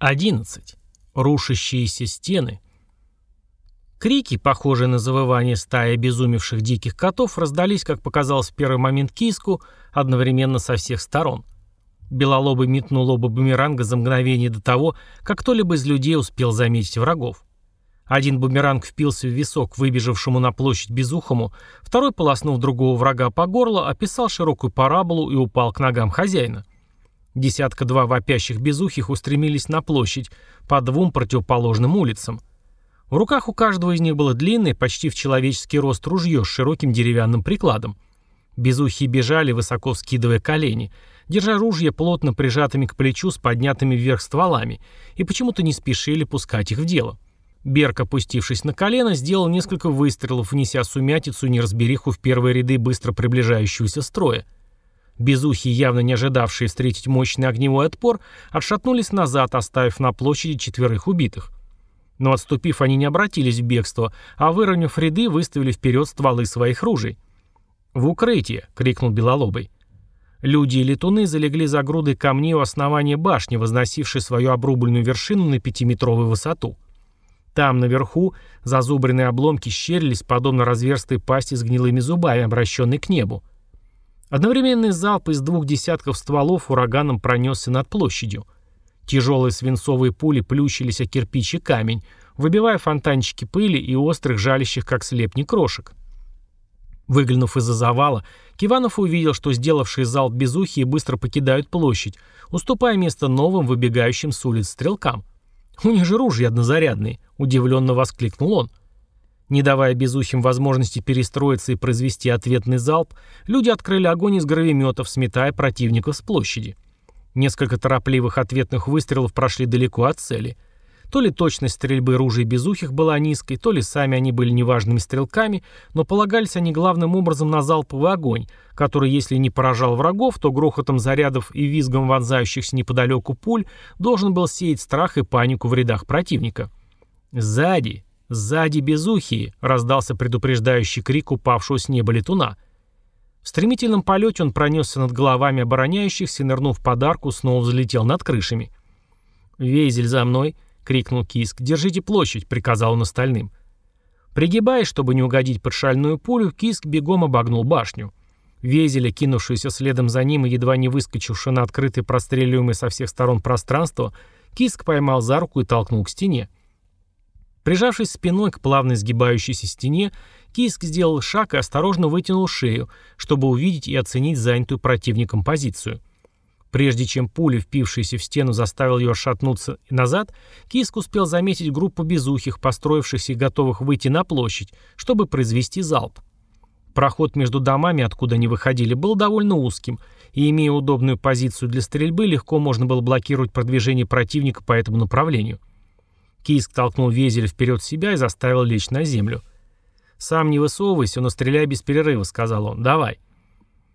11. Рушащиеся стены. Крики, похожие на завывание стаи обезумевших диких котов, раздались, как показалось в первый момент киску, одновременно со всех сторон. Белолобый метнул оба бумеранга за мгновение до того, как кто-либо из людей успел заметить врагов. Один бумеранг впился в висок выбежавшему на площадь безухому, второй, полоснув другого врага по горлу, описал широкую параболу и упал к ногам хозяина. Десятка-два вопящих безухих устремились на площадь по двум противоположным улицам. В руках у каждого из них было длинное, почти в человеческий рост ружье с широким деревянным прикладом. Безухие бежали, высоко вскидывая колени, держа ружья плотно прижатыми к плечу с поднятыми вверх стволами, и почему-то не спешили пускать их в дело. Берк, опустившись на колено, сделал несколько выстрелов, внеся сумятицу и неразбериху в первые ряды быстро приближающегося строя. Безухие, явно не ожидавшие встретить мощный огневой отпор, отшатнулись назад, оставив на площади четверых убитых. Но отступив, они не обратились в бегство, а выровняв ряды, выставили вперед стволы своих ружей. «В укрытие!» — крикнул Белолобый. Люди и летуны залегли за грудой камней у основания башни, возносившей свою обрубленную вершину на пятиметровую высоту. Там, наверху, зазубренные обломки щерились, подобно разверстой пасти с гнилыми зубами, обращенной к небу. Одновременный залп из двух десятков стволов ураганом пронесся над площадью. Тяжелые свинцовые пули плющились о кирпич и камень, выбивая фонтанчики пыли и острых жалящих, как слепни, крошек. Выглянув из-за завала, Киванов увидел, что сделавшие залп безухие быстро покидают площадь, уступая место новым, выбегающим с улиц стрелкам. «У них же ружья однозарядные», — удивленно воскликнул он. Не давая безухим возможности перестроиться и произвести ответный залп, люди открыли огонь из гравиметов, сметая противников с площади. Несколько торопливых ответных выстрелов прошли далеко от цели. То ли точность стрельбы ружей безухих была низкой, то ли сами они были неважными стрелками, но полагались они главным образом на залповый огонь, который, если не поражал врагов, то грохотом зарядов и визгом вонзающихся неподалеку пуль должен был сеять страх и панику в рядах противника. Сзади, «Сзади безухие!» — раздался предупреждающий крик упавшего с неба летуна. В стремительном полете он пронесся над головами обороняющихся и, нырнув под арку, снова взлетел над крышами. «Вейзель за мной!» — крикнул Киск. «Держите площадь!» — приказал он остальным. Пригибаясь, чтобы не угодить под шальную пулю, Киск бегом обогнул башню. Везеля, кинувшуюся следом за ним и едва не выскочившую на открытое простреливаемое со всех сторон пространство, Киск поймал за руку и толкнул к стене. Прижавшись спиной к плавно сгибающейся стене, Киск сделал шаг и осторожно вытянул шею, чтобы увидеть и оценить занятую противником позицию. Прежде чем пуля, впившаяся в стену, заставила ее шатнуться назад, Киск успел заметить группу безухих, построившихся и готовых выйти на площадь, чтобы произвести залп. Проход между домами, откуда они выходили, был довольно узким, и, имея удобную позицию для стрельбы, легко можно было блокировать продвижение противника по этому направлению. Киск толкнул Везеля вперед себя и заставил лечь на землю. «Сам не высовывайся, но стреляй без перерыва», — сказал он. «Давай».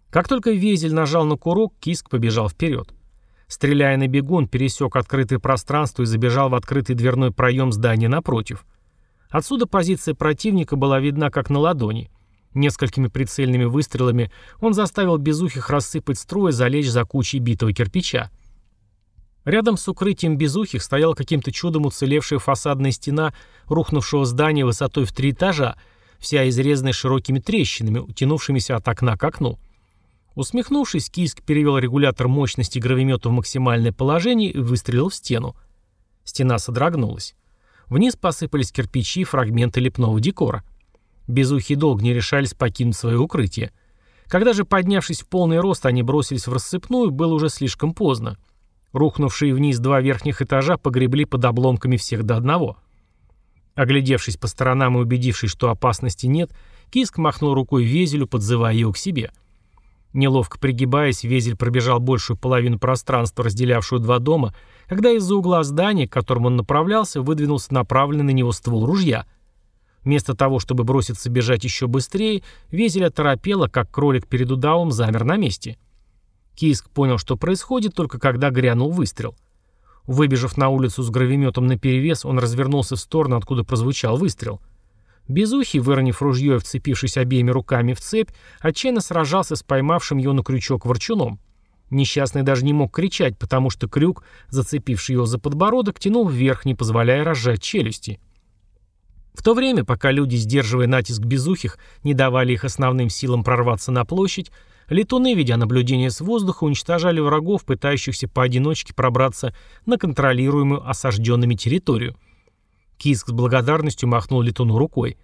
Как только Везель нажал на курок, Киск побежал вперед. Стреляя на бегун, пересек открытое пространство и забежал в открытый дверной проем здания напротив. Отсюда позиция противника была видна как на ладони. Несколькими прицельными выстрелами он заставил безухих рассыпать строй и залечь за кучей битого кирпича. Рядом с укрытием безухих стояла каким-то чудом уцелевшая фасадная стена рухнувшего здания высотой в три этажа, вся изрезанная широкими трещинами, утянувшимися от окна к окну. Усмехнувшись, Киск перевел регулятор мощности гравимета в максимальное положение и выстрелил в стену. Стена содрогнулась. Вниз посыпались кирпичи и фрагменты лепного декора. Безухие долго не решались покинуть свое укрытие. Когда же, поднявшись в полный рост, они бросились в рассыпную, было уже слишком поздно. Рухнувшие вниз два верхних этажа погребли под обломками всех до одного. Оглядевшись по сторонам и убедившись, что опасности нет, Киск махнул рукой Везелю, подзывая его к себе. Неловко пригибаясь, Везель пробежал большую половину пространства, разделявшую два дома, когда из-за угла здания, к которому он направлялся, выдвинулся направленный на него ствол ружья. Вместо того, чтобы броситься бежать еще быстрее, Везель оторопело, как кролик перед удавом, замер на месте — Киск понял, что происходит, только когда грянул выстрел. Выбежав на улицу с гравиметом наперевес, он развернулся в сторону, откуда прозвучал выстрел. Безухий, выронив ружье и вцепившись обеими руками в цепь, отчаянно сражался с поймавшим его на крючок ворчуном. Несчастный даже не мог кричать, потому что крюк, зацепивший его за подбородок, тянул вверх, не позволяя разжать челюсти. В то время, пока люди, сдерживая натиск безухих, не давали их основным силам прорваться на площадь, летуны, ведя наблюдение с воздуха, уничтожали врагов, пытающихся поодиночке пробраться на контролируемую осажденными территорию. Киск с благодарностью махнул летуну рукой.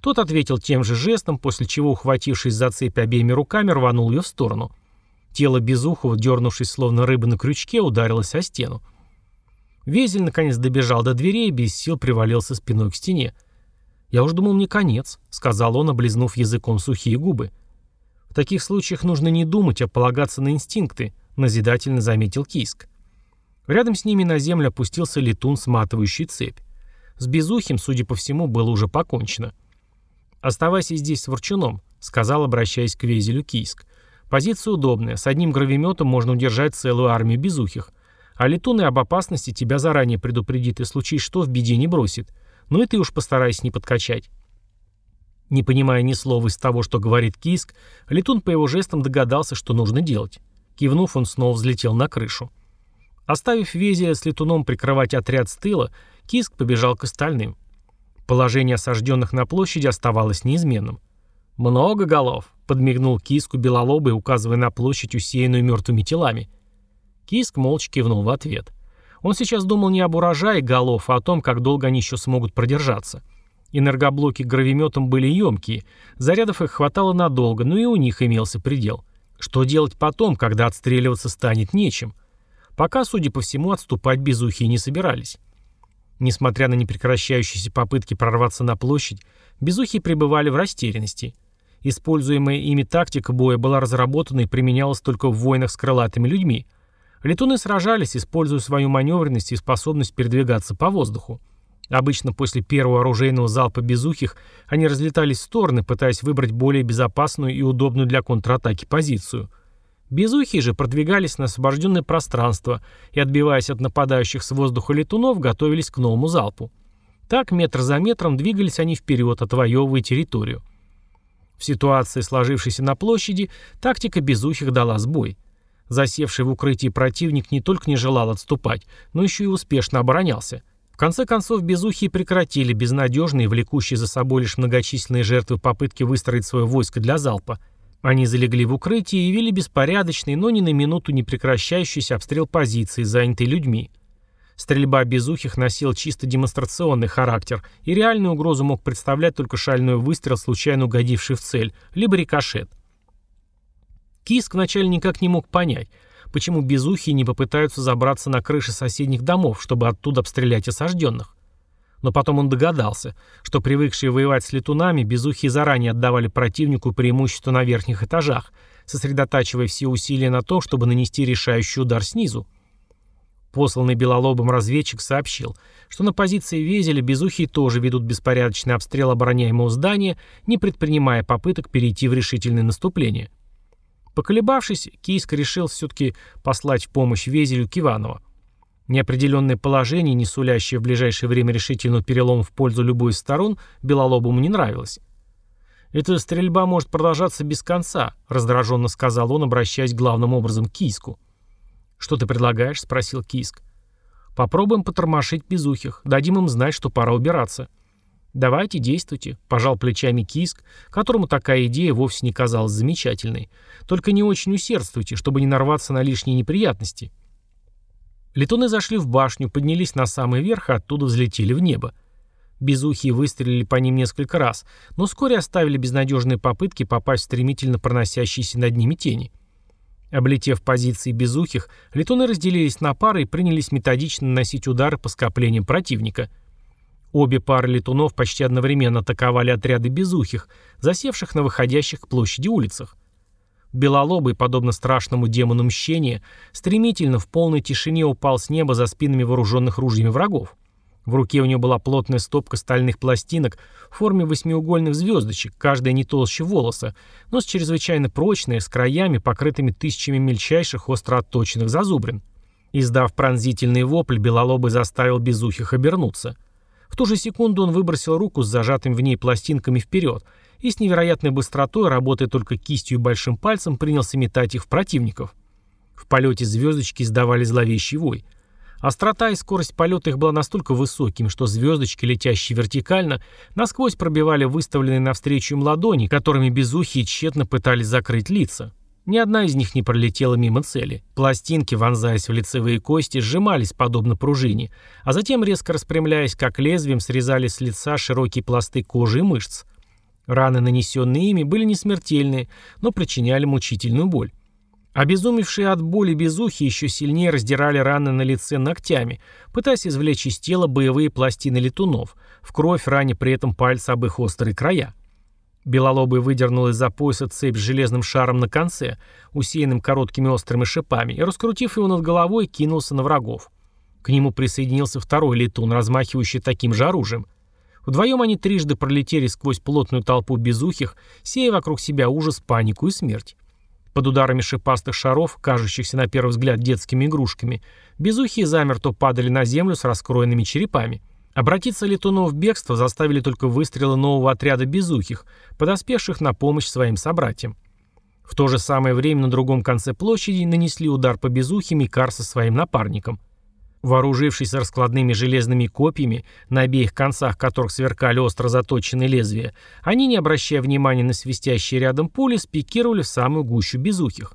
Тот ответил тем же жестом, после чего, ухватившись за цепь обеими руками, рванул ее в сторону. Тело Безухова, дернувшись словно рыба на крючке, ударилось о стену. Везель наконец добежал до дверей и без сил привалился спиной к стене. «Я уж думал, мне конец», — сказал он, облизнув языком сухие губы. «В таких случаях нужно не думать, а полагаться на инстинкты», — назидательно заметил Киск. Рядом с ними на землю опустился летун, сматывающий цепь. С Безухим, судя по всему, было уже покончено. «Оставайся здесь с Ворчуном», — сказал, обращаясь к Везелю Кийск. «Позиция удобная. С одним гравиметом можно удержать целую армию безухих. А летун и об опасности тебя заранее предупредит и случае что в беде не бросит. Ну и ты уж постарайся не подкачать». Не понимая ни слова из того, что говорит Киск, летун по его жестам догадался, что нужно делать. Кивнув, он снова взлетел на крышу. Оставив Везия с летуном прикрывать отряд с тыла, Киск побежал к остальным. Положение осажденных на площади оставалось неизменным. «Много голов», — подмигнул Киску белолобый, указывая на площадь, усеянную мертвыми телами. Киск молча кивнул в ответ. Он сейчас думал не об урожае голов, а о том, как долго они еще смогут продержаться. Энергоблоки гравиметом были емкие, зарядов их хватало надолго, но и у них имелся предел. Что делать потом, когда отстреливаться станет нечем? Пока, судя по всему, отступать безухие не собирались. Несмотря на непрекращающиеся попытки прорваться на площадь, безухие пребывали в растерянности. Используемая ими тактика боя была разработана и применялась только в войнах с крылатыми людьми. Летуны сражались, используя свою маневренность и способность передвигаться по воздуху. Обычно после первого оружейного залпа безухих они разлетались в стороны, пытаясь выбрать более безопасную и удобную для контратаки позицию – Безухие же продвигались на освобожденное пространство и, отбиваясь от нападающих с воздуха летунов, готовились к новому залпу. Так, метр за метром, двигались они вперед, отвоевывая территорию. В ситуации, сложившейся на площади, тактика безухих дала сбой. Засевший в укрытии противник не только не желал отступать, но еще и успешно оборонялся. Конце концов, безухие прекратили безнадежные, влекущие за собой лишь многочисленные жертвы попытки выстроить свое войско для залпа – они залегли в укрытии и вели беспорядочный, но ни на минуту не прекращающийся обстрел позиций, занятой людьми. Стрельба безухих носила чисто демонстрационный характер, и реальную угрозу мог представлять только шальной выстрел, случайно угодивший в цель, либо рикошет. Киск вначале никак не мог понять, почему безухие не попытаются забраться на крыши соседних домов, чтобы оттуда обстрелять осажденных. Но потом он догадался, что привыкшие воевать с летунами, безухие заранее отдавали противнику преимущество на верхних этажах, сосредотачивая все усилия на том, чтобы нанести решающий удар снизу. Посланный белолобом разведчик сообщил, что на позиции Везеля безухие тоже ведут беспорядочный обстрел обороняемого здания, не предпринимая попыток перейти в решительное наступление. Поколебавшись, Кийск решил все-таки послать в помощь Везелю Киванова. Неопределенное положение, не сулящее в ближайшее время решительного перелома в пользу любой из сторон, Белолобому не нравилось. «Эта стрельба может продолжаться без конца», — раздраженно сказал он, обращаясь главным образом к Киску. «Что ты предлагаешь?» — спросил Киск. «Попробуем потормошить безухих, дадим им знать, что пора убираться». «Давайте, действуйте», — пожал плечами Киск, которому такая идея вовсе не казалась замечательной. «Только не очень усердствуйте, чтобы не нарваться на лишние неприятности». Летуны зашли в башню, поднялись на самый верх, и оттуда взлетели в небо. Безухие выстрелили по ним несколько раз, но вскоре оставили безнадежные попытки попасть в стремительно проносящиеся над ними тени. Облетев позиции безухих, летуны разделились на пары и принялись методично наносить удары по скоплениям противника. Обе пары летунов почти одновременно атаковали отряды безухих, засевших на выходящих к площади улицах. Белолобый, подобно страшному демону мщения, стремительно в полной тишине упал с неба за спинами вооруженных ружьями врагов. В руке у него была плотная стопка стальных пластинок в форме восьмиугольных звездочек, каждая не толще волоса, но с чрезвычайно прочной, с краями, покрытыми тысячами мельчайших остро отточенных зазубрин. Издав пронзительный вопль, Белолобый заставил безухих обернуться. В ту же секунду он выбросил руку с зажатым в ней пластинками вперед – и с невероятной быстротой, работая только кистью и большим пальцем, принялся метать их в противников. В полете звездочки издавали зловещий вой. Острота и скорость полета их была настолько высокими, что звездочки, летящие вертикально, насквозь пробивали выставленные навстречу им ладони, которыми безухие тщетно пытались закрыть лица. Ни одна из них не пролетела мимо цели. Пластинки, вонзаясь в лицевые кости, сжимались подобно пружине, а затем, резко распрямляясь, как лезвием, срезали с лица широкие пласты кожи и мышц. Раны, нанесенные ими, были не смертельные, но причиняли мучительную боль. Обезумевшие от боли безухи еще сильнее раздирали раны на лице ногтями, пытаясь извлечь из тела боевые пластины летунов, в кровь раня при этом пальцы об их острые края. Белолобый выдернул из-за пояса цепь с железным шаром на конце, усеянным короткими острыми шипами, и, раскрутив его над головой, кинулся на врагов. К нему присоединился второй летун, размахивающий таким же оружием. Вдвоем они трижды пролетели сквозь плотную толпу безухих, сея вокруг себя ужас, панику и смерть. Под ударами шипастых шаров, кажущихся на первый взгляд детскими игрушками, безухие замертво падали на землю с раскроенными черепами. Обратиться летунов в бегство заставили только выстрелы нового отряда безухих, подоспевших на помощь своим собратьям. В то же самое время на другом конце площади нанесли удар по безухим и Кар со своим напарником. Вооружившись раскладными железными копьями, на обеих концах которых сверкали остро заточенные лезвия, они, не обращая внимания на свистящие рядом пули, спикировали в самую гущу безухих.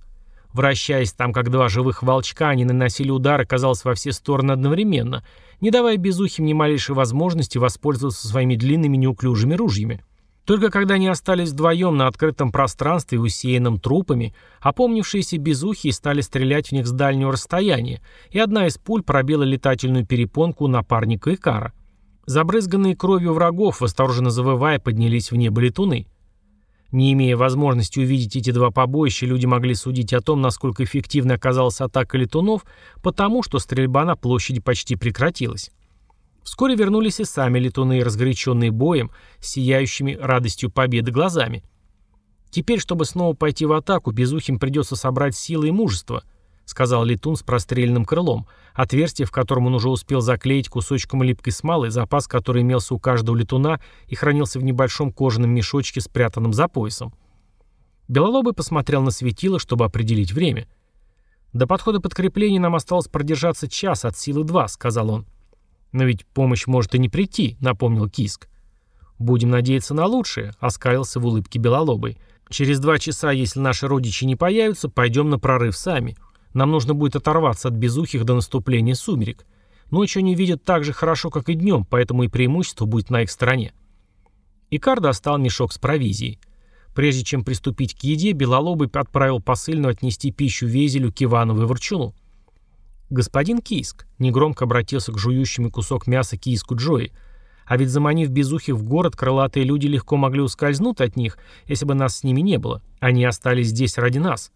Вращаясь там, как два живых волчка, они наносили удары, казалось, во все стороны одновременно, не давая безухим ни малейшей возможности воспользоваться своими длинными неуклюжими ружьями. Только когда они остались вдвоем на открытом пространстве, усеянном трупами, опомнившиеся безухие стали стрелять в них с дальнего расстояния, и одна из пуль пробила летательную перепонку напарника Икара. Забрызганные кровью врагов, восторженно завывая, поднялись в небо летуны. Не имея возможности увидеть эти два побоища, люди могли судить о том, насколько эффективной оказалась атака летунов, потому что стрельба на площади почти прекратилась. Вскоре вернулись и сами летуны, разгоряченные боем, сияющими радостью победы глазами. «Теперь, чтобы снова пойти в атаку, Безухим придется собрать силы и мужество», сказал летун с простреленным крылом, отверстие в котором он уже успел заклеить кусочком липкой смолы, запас который имелся у каждого летуна и хранился в небольшом кожаном мешочке, спрятанном за поясом. Белолобый посмотрел на светило, чтобы определить время. «До подхода подкрепления нам осталось продержаться час от силы два», — сказал он. «Но ведь помощь может и не прийти», — напомнил Киск. «Будем надеяться на лучшее», — оскалился в улыбке Белолобый. «Через два часа, если наши родичи не появятся, пойдем на прорыв сами. Нам нужно будет оторваться от безухих до наступления сумерек. Ночью они видят так же хорошо, как и днем, поэтому и преимущество будет на их стороне». Икар достал мешок с провизией. Прежде чем приступить к еде, Белолобый отправил посыльного отнести пищу Везелю, Киванову и Ворчуну. «Господин Кийск», — негромко обратился к жующему кусок мяса Кийску Джои, «а ведь заманив безухих в город, крылатые люди легко могли ускользнуть от них, если бы нас с ними не было. Они остались здесь ради нас».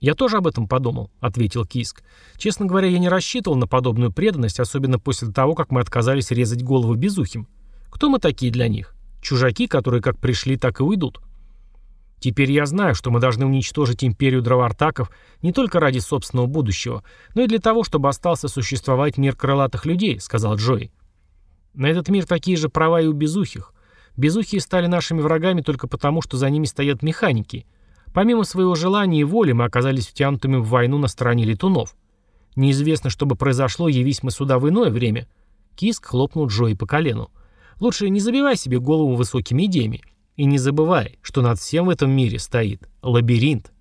«Я тоже об этом подумал», — ответил Киск. «Честно говоря, я не рассчитывал на подобную преданность, особенно после того, как мы отказались резать голову безухим. Кто мы такие для них? Чужаки, которые как пришли, так и уйдут». Теперь я знаю, что мы должны уничтожить империю дровартаков не только ради собственного будущего, но и для того, чтобы остался существовать мир крылатых людей», — сказал Джой. «На этот мир такие же права и у безухих. Безухие стали нашими врагами только потому, что за ними стоят механики. Помимо своего желания и воли мы оказались втянутыми в войну на стороне летунов. Неизвестно, что бы произошло, явись мы сюда в иное время». Киск хлопнул Джои по колену. «Лучше не забивай себе голову высокими идеями. И не забывай, что над всем в этом мире стоит лабиринт.